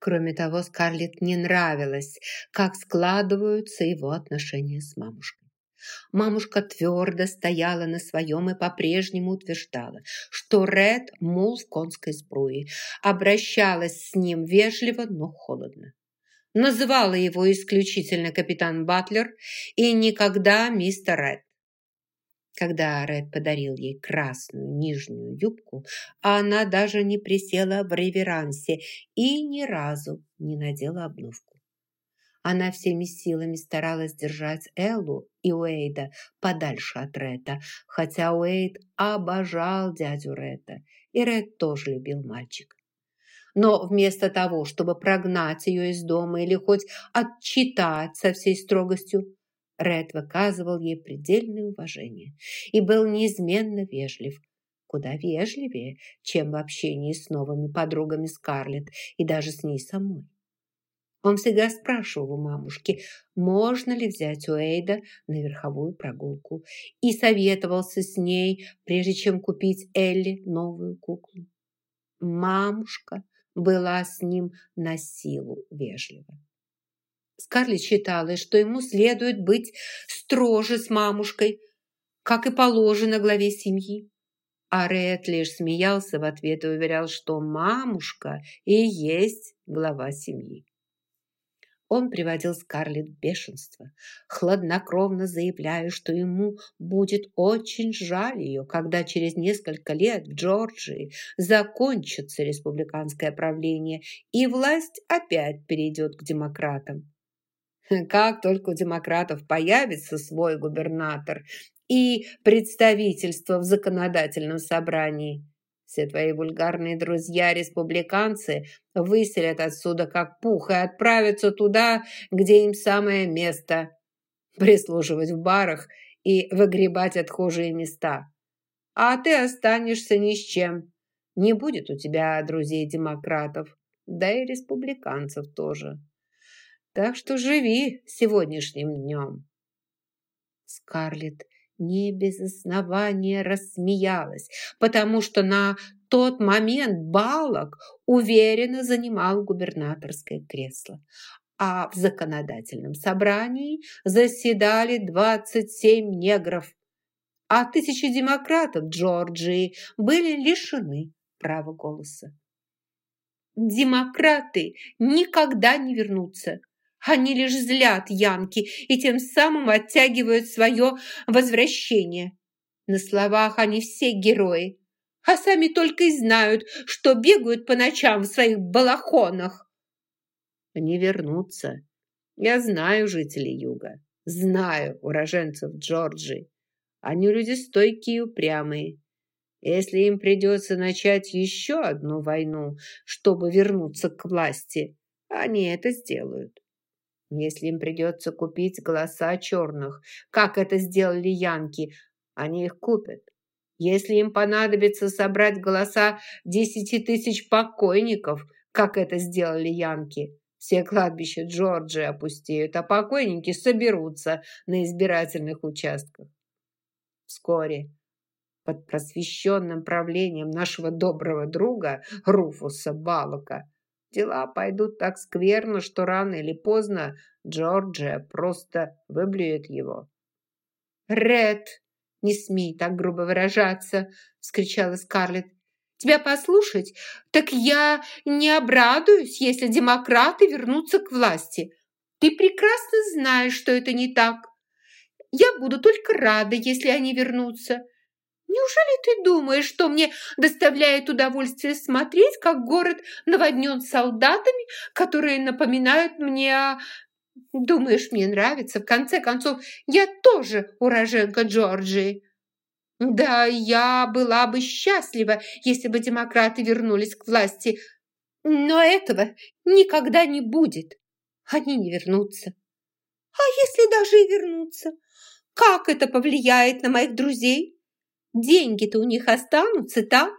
Кроме того, Скарлетт не нравилось, как складываются его отношения с мамушкой. Мамушка твердо стояла на своем и по-прежнему утверждала, что Ред – мул в конской сбруе, обращалась с ним вежливо, но холодно. Называла его исключительно капитан Батлер и никогда мистер Ред. Когда Ред подарил ей красную нижнюю юбку, она даже не присела в реверансе и ни разу не надела обновку. Она всеми силами старалась держать Эллу и Уэйда подальше от Ретта, хотя Уэйд обожал дядю Ретта, и Ред тоже любил мальчика. Но вместо того, чтобы прогнать ее из дома или хоть отчитать со всей строгостью, Ред выказывал ей предельное уважение и был неизменно вежлив, куда вежливее, чем в общении с новыми подругами Скарлетт и даже с ней самой. Он всегда спрашивал у мамушки, можно ли взять Уэйда на верховую прогулку, и советовался с ней, прежде чем купить Элли новую куклу. Мамушка была с ним на силу вежлива. Скарлетт считала, что ему следует быть строже с мамушкой, как и положено главе семьи. А Ред лишь смеялся в ответ и уверял, что мамушка и есть глава семьи. Он приводил Скарлетт в бешенство, хладнокровно заявляя, что ему будет очень жаль ее, когда через несколько лет в Джорджии закончится республиканское правление и власть опять перейдет к демократам. Как только у демократов появится свой губернатор и представительство в законодательном собрании, все твои вульгарные друзья-республиканцы выселят отсюда как пух и отправятся туда, где им самое место. Прислуживать в барах и выгребать отхожие места. А ты останешься ни с чем. Не будет у тебя друзей-демократов, да и республиканцев тоже. Так что живи сегодняшним днем. Скарлетт не без основания рассмеялась, потому что на тот момент Балок уверенно занимал губернаторское кресло, а в законодательном собрании заседали 27 негров, а тысячи демократов Джорджии были лишены права голоса. Демократы никогда не вернутся, они лишь злят Янки и тем самым оттягивают свое возвращение. На словах они все герои, а сами только и знают, что бегают по ночам в своих балахонах. Они вернутся. Я знаю жителей Юга, знаю уроженцев Джорджии. Они люди стойкие и упрямые. Если им придется начать еще одну войну, чтобы вернуться к власти, они это сделают. Если им придется купить голоса черных, как это сделали янки, они их купят. Если им понадобится собрать голоса десяти тысяч покойников, как это сделали янки, все кладбища Джорджии опустеют, а покойники соберутся на избирательных участках. Вскоре под просвещенным правлением нашего доброго друга Руфуса Балока Дела пойдут так скверно, что рано или поздно Джорджия просто выблюет его. «Ред, не смей так грубо выражаться!» – вскричала Скарлетт. «Тебя послушать? Так я не обрадуюсь, если демократы вернутся к власти. Ты прекрасно знаешь, что это не так. Я буду только рада, если они вернутся. Неужели ты думаешь, что мне доставляет удовольствие смотреть, как город наводнен солдатами, которые напоминают мне о... Думаешь, мне нравится? В конце концов, я тоже уроженка Джорджии. Да, я была бы счастлива, если бы демократы вернулись к власти, но этого никогда не будет. Они не вернутся. А если даже и вернутся, как это повлияет на моих друзей? Деньги-то у них останутся, так?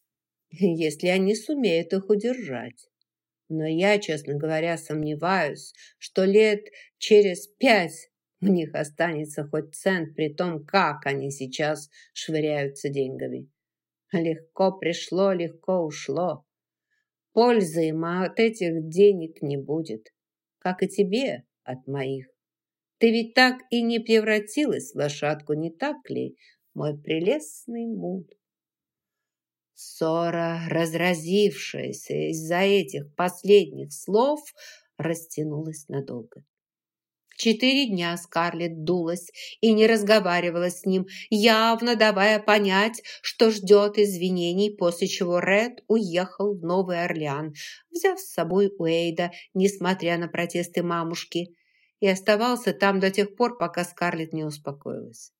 Если они сумеют их удержать. Но я, честно говоря, сомневаюсь, что лет через пять у них останется хоть цент при том, как они сейчас швыряются деньгами. Легко пришло, легко ушло. Пользы им от этих денег не будет, как и тебе от моих. Ты ведь так и не превратилась в лошадку, не так ли, мой прелестный мул? Ссора, разразившаяся из-за этих последних слов, растянулась надолго. Четыре дня Скарлетт дулась и не разговаривала с ним, явно давая понять, что ждет извинений, после чего Ред уехал в Новый Орлеан, взяв с собой Уэйда, несмотря на протесты мамушки, и оставался там до тех пор, пока Скарлетт не успокоилась.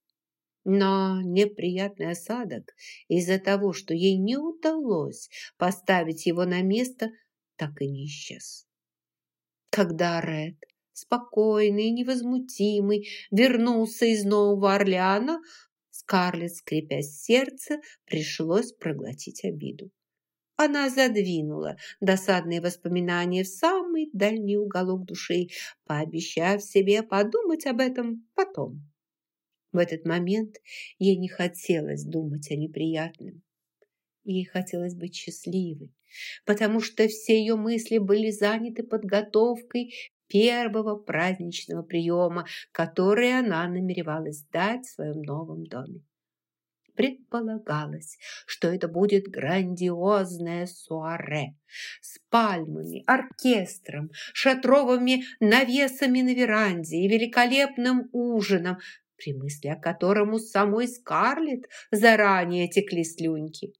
Но неприятный осадок из-за того, что ей не удалось поставить его на место, так и не исчез. Когда Ред спокойный и невозмутимый, вернулся из Нового Орлеана, Скарлетт, скрипя сердце, пришлось проглотить обиду. Она задвинула досадные воспоминания в самый дальний уголок души, пообещав себе подумать об этом потом. В этот момент ей не хотелось думать о неприятном. Ей хотелось быть счастливой, потому что все ее мысли были заняты подготовкой первого праздничного приема, который она намеревалась дать в своем новом доме. Предполагалось, что это будет грандиозное суаре с пальмами, оркестром, шатровыми навесами на веранде и великолепным ужином, при мысли о котором у самой Скарлетт заранее текли слюньки.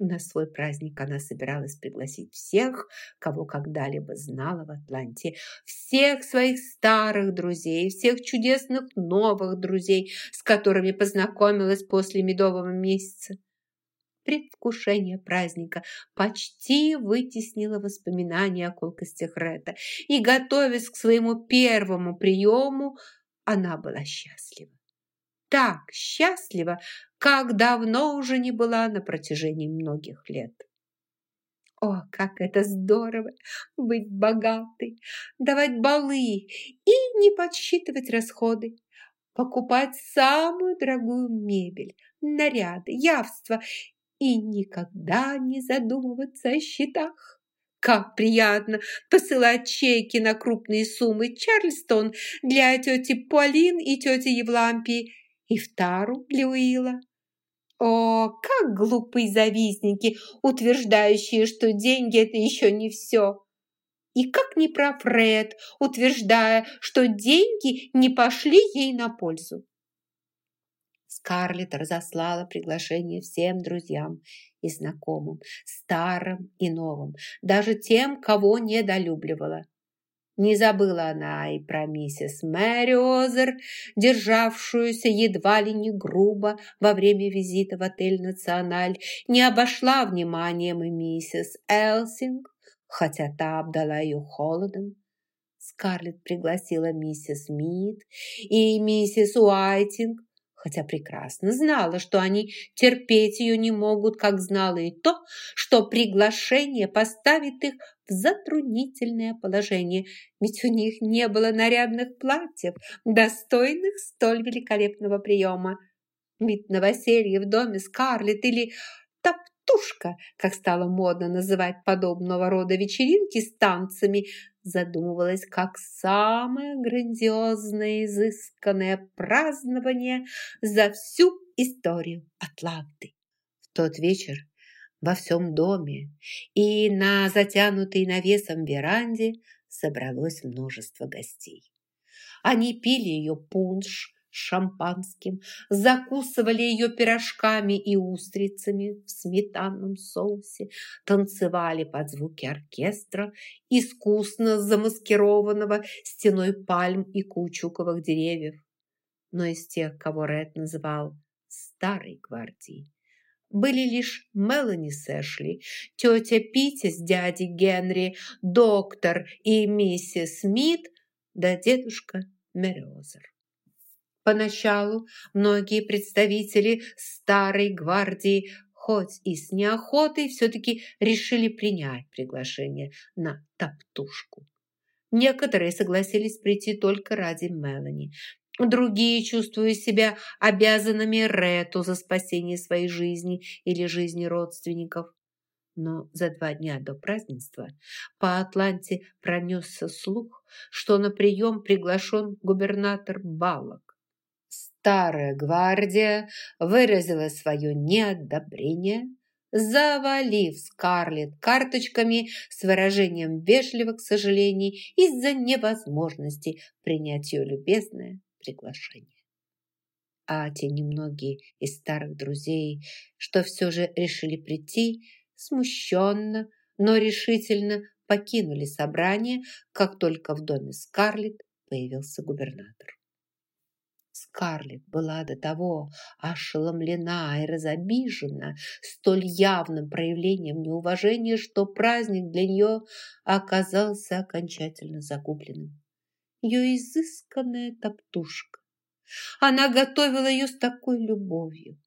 На свой праздник она собиралась пригласить всех, кого когда-либо знала в Атланте, всех своих старых друзей, всех чудесных новых друзей, с которыми познакомилась после медового месяца. Предвкушение праздника почти вытеснило воспоминания о колкостях Ретта, и, готовясь к своему первому приему, она была счастлива так счастлива, как давно уже не была на протяжении многих лет. О, как это здорово быть богатой, давать балы и не подсчитывать расходы, покупать самую дорогую мебель, наряды, явства и никогда не задумываться о счетах. Как приятно посылать чеки на крупные суммы Чарльстон для тети Полин и тети Евлампии и в тару для Уилла. О, как глупые завистники, утверждающие, что деньги – это еще не все. И как не прав Фред, утверждая, что деньги не пошли ей на пользу. Скарлетт разослала приглашение всем друзьям и знакомым, старым и новым, даже тем, кого недолюбливала. Не забыла она и про миссис Мэри державшуюся едва ли не грубо во время визита в отель «Националь», не обошла вниманием и миссис Элсинг, хотя та обдала ее холодом. Скарлетт пригласила миссис Мид и миссис Уайтинг, хотя прекрасно знала, что они терпеть ее не могут, как знала и то, что приглашение поставит их в затруднительное положение, ведь у них не было нарядных платьев, достойных столь великолепного приема. Ведь новоселье в доме Скарлетт или топтушка, как стало модно называть подобного рода вечеринки с танцами, задумывалась как самое грандиозное изысканное празднование за всю историю Атланты. В тот вечер во всем доме и на затянутой навесом веранде собралось множество гостей. Они пили ее пунш, шампанским, закусывали ее пирожками и устрицами в сметанном соусе, танцевали под звуки оркестра, искусно замаскированного стеной пальм и каучуковых деревьев. Но из тех, кого Ред называл «старой гвардией», были лишь Мелани Сэшли, тетя Питти с дядей Генри, доктор и миссис Смит, да дедушка Мериозер. Поначалу многие представители старой гвардии хоть и с неохотой все-таки решили принять приглашение на топтушку. Некоторые согласились прийти только ради Мелани. Другие чувствуют себя обязанными Рету за спасение своей жизни или жизни родственников. Но за два дня до празднества по Атланте пронесся слух, что на прием приглашен губернатор Балок. Старая гвардия выразила свое неодобрение, завалив Скарлетт карточками с выражением вежливых сожалений из-за невозможности принять ее любезное приглашение. А те немногие из старых друзей, что все же решили прийти, смущенно, но решительно покинули собрание, как только в доме Скарлетт появился губернатор. Скарлетт была до того ошеломлена и разобижена столь явным проявлением неуважения, что праздник для нее оказался окончательно загубленным. Ее изысканная топтушка. Она готовила ее с такой любовью,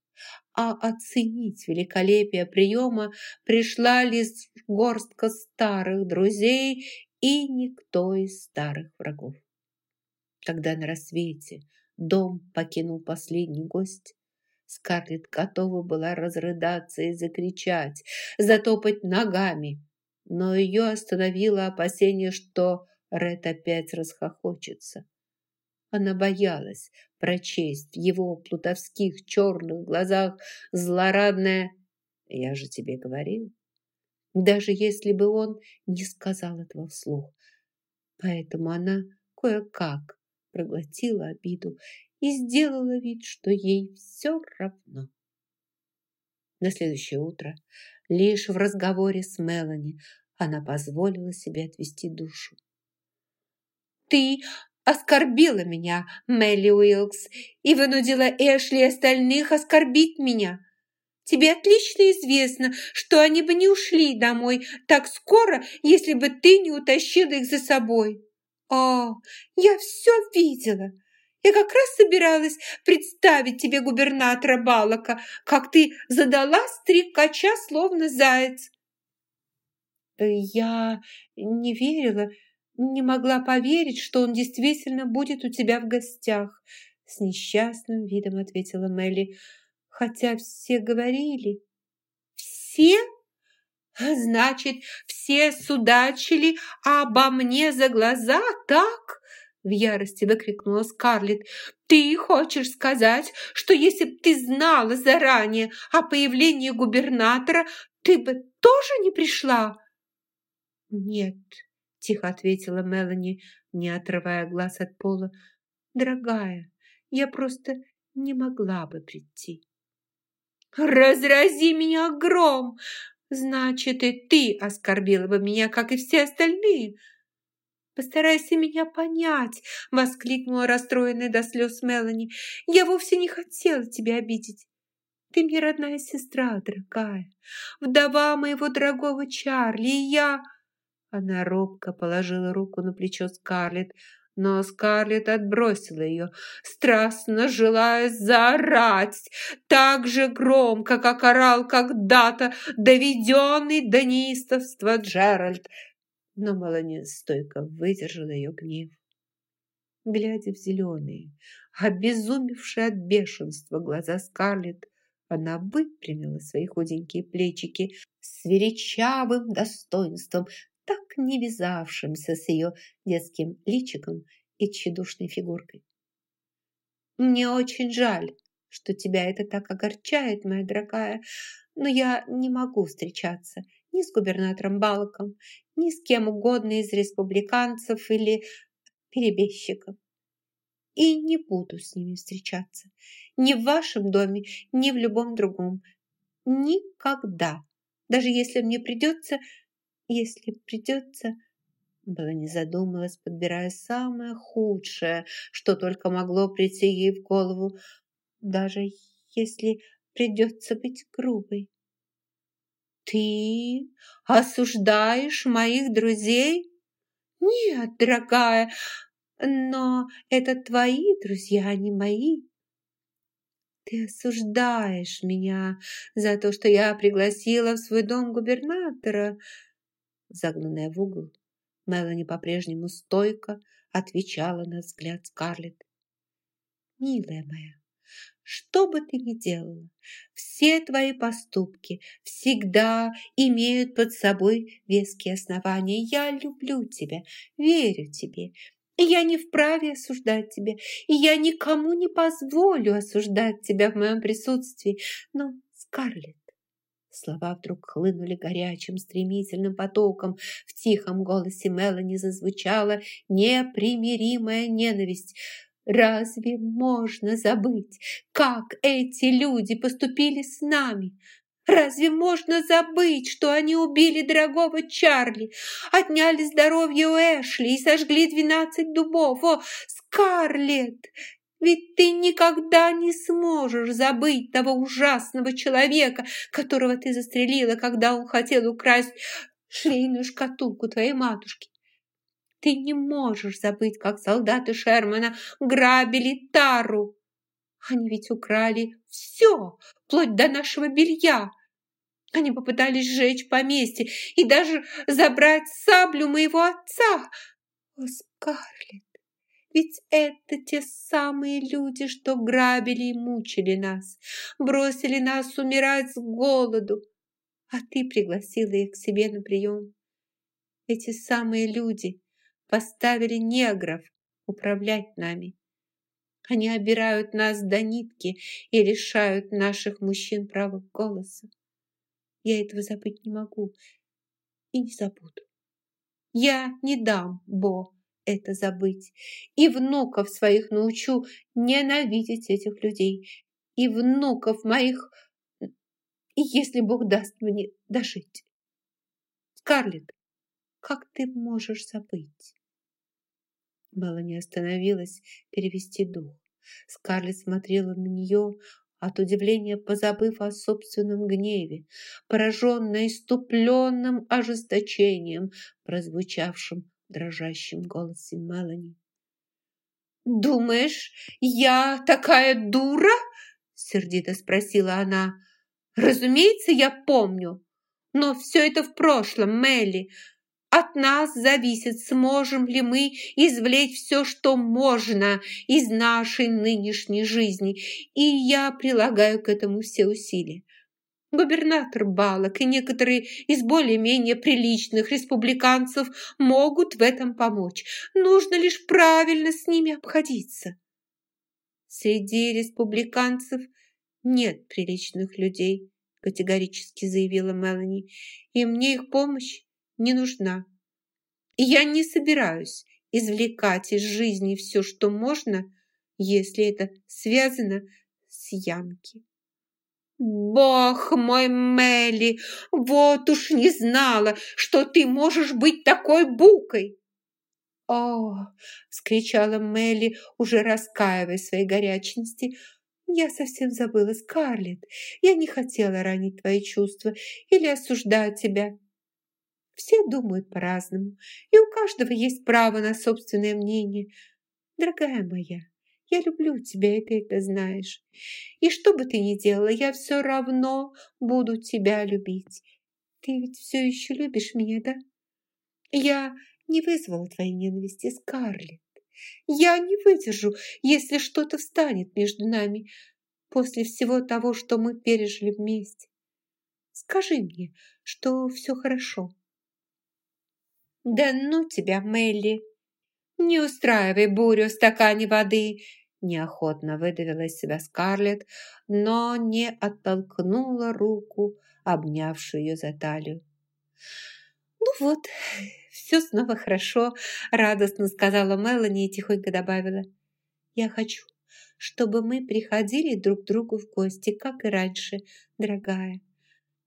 а оценить великолепие приема пришла лишь горстка старых друзей и никто из старых врагов. Когда на рассвете дом покинул последний гость, Скарлетт готова была разрыдаться и закричать, затопать ногами, но ее остановило опасение, что Ред опять расхохочется. Она боялась прочесть в его плутовских черных глазах злорадное «Я же тебе говорил», даже если бы он не сказал этого вслух. Поэтому она кое-как проглотила обиду и сделала вид, что ей все равно. На следующее утро, лишь в разговоре с Мелани, она позволила себе отвести душу. «Ты оскорбила меня, Мелли Уилкс, и вынудила Эшли и остальных оскорбить меня. Тебе отлично известно, что они бы не ушли домой так скоро, если бы ты не утащила их за собой. О, я все видела. Я как раз собиралась представить тебе губернатора Балака, как ты задала стрекача, словно заяц. Я не верила, не могла поверить, что он действительно будет у тебя в гостях. С несчастным видом ответила Мелли. Хотя все говорили. Все? Значит, все судачили обо мне за глаза, так? В ярости выкрикнула Скарлетт. «Ты хочешь сказать, что если б ты знала заранее о появлении губернатора, ты бы тоже не пришла?» «Нет», тихо ответила Мелани, не отрывая глаз от пола. Дорогая, я просто не могла бы прийти. Разрази меня гром! Значит, и ты оскорбила бы меня, как и все остальные. «Постарайся меня понять!» – воскликнула расстроенная до слез Мелани. «Я вовсе не хотела тебя обидеть. Ты мне родная сестра, дорогая, вдова моего дорогого Чарли, и я...» Она робко положила руку на плечо Скарлетт, но Скарлетт отбросила ее, страстно желая заорать так же громко, как орал когда-то доведенный до неистовства Джеральд. Но Мелани стойко выдержала ее гнев. Глядя в зеленые, обезумевшие от бешенства глаза Скарлетт, она выпрямила свои худенькие плечики с величавым достоинством, так не вязавшимся с ее детским личиком и тщедушной фигуркой. «Мне очень жаль, что тебя это так огорчает, моя дорогая, но я не могу встречаться ни с губернатором Балком, ни с кем угодно из республиканцев или перебежчиков. И не буду с ними встречаться. Ни в вашем доме, ни в любом другом. Никогда. Даже если мне придется если придется...» Была не задумалась, подбирая самое худшее, что только могло прийти ей в голову, даже если придется быть грубой. «Ты осуждаешь моих друзей?» «Нет, дорогая, но это твои друзья, а не мои. Ты осуждаешь меня за то, что я пригласила в свой дом губернатора загнанная в угол. Мелани по-прежнему стойко отвечала на взгляд Скарлетт. «Милая моя, Что бы ты ни делала, все твои поступки всегда имеют под собой веские основания. Я люблю тебя, верю тебе. И я не вправе осуждать тебя, и я никому не позволю осуждать тебя в моем присутствии. Но, Скарлетт, Слова вдруг хлынули горячим, стремительным потоком. В тихом голосе Мелани зазвучала непримиримая ненависть. Разве можно забыть, как эти люди поступили с нами? Разве можно забыть, что они убили дорогого Чарли, отняли здоровье у Эшли и сожгли двенадцать дубов? О, Скарлетт, ведь ты никогда не сможешь забыть того ужасного человека, которого ты застрелила, когда он хотел украсть швейную шкатулку твоей матушки. Ты не можешь забыть, как солдаты Шермана грабили Тару. Они ведь украли все, вплоть до нашего белья. Они попытались сжечь поместье и даже забрать саблю моего отца. О, Скарлетт, ведь это те самые люди, что грабили и мучили нас, бросили нас умирать с голоду, а ты пригласила их к себе на прием. Эти самые люди поставили негров управлять нами. Они обирают нас до нитки и лишают наших мужчин права голоса. Я этого забыть не могу и не забуду. Я не дам Бо это забыть. И внуков своих научу ненавидеть этих людей. И внуков моих, если Бог даст мне дожить. Скарлетт, как ты можешь забыть? Мелани остановилась перевести дух. Скарлетт смотрела на нее, от удивления позабыв о собственном гневе, пораженная иступленным ожесточением, прозвучавшим дрожащем голосе Мелани. «Думаешь, я такая дура?» сердито спросила она. «Разумеется, я помню, но все это в прошлом, Мелли. От нас зависит, сможем ли мы извлечь все, что можно из нашей нынешней жизни, и я прилагаю к этому все усилия. Губернатор Балок и некоторые из более-менее приличных республиканцев могут в этом помочь. Нужно лишь правильно с ними обходиться. Среди республиканцев нет приличных людей, категорически заявила Мелани, и мне их помощь не нужна. Я не собираюсь извлекать из жизни все, что можно, если это связано с Янки. «Бог мой, Мелли, вот уж не знала, что ты можешь быть такой букой!» «О!» — скричала Мелли, уже раскаивая своей горячности. «Я совсем забыла, Скарлетт. Я не хотела ранить твои чувства или осуждать тебя. Все думают по-разному, и у каждого есть право на собственное мнение. Дорогая моя, я люблю тебя, и ты это знаешь. И что бы ты ни делала, я все равно буду тебя любить. Ты ведь все еще любишь меня, да? Я не вызвала твоей ненависти, Скарлетт. Я не выдержу, если что-то встанет между нами после всего того, что мы пережили вместе. Скажи мне, что все хорошо. Да ну тебя, Мелли, не устраивай бурю в стакане воды. Неохотно выдавила из себя Скарлетт, но не оттолкнула руку, обнявшую ее за талию. «Ну вот, все снова хорошо», – радостно сказала Мелани и тихонько добавила. «Я хочу, чтобы мы приходили друг к другу в гости, как и раньше, дорогая.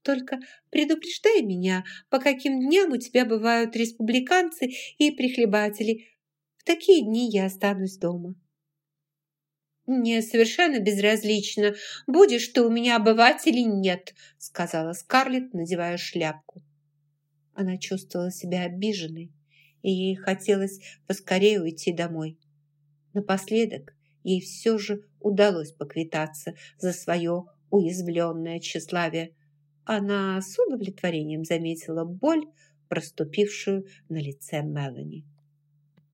Только предупреждай меня, по каким дням у тебя бывают республиканцы и прихлебатели. В такие дни я останусь дома». «Мне совершенно безразлично, будешь ты у меня обывать или нет», сказала Скарлетт, надевая шляпку. Она чувствовала себя обиженной, и ей хотелось поскорее уйти домой. Напоследок ей все же удалось поквитаться за свое уязвленное тщеславие. Она с удовлетворением заметила боль, проступившую на лице Мелани.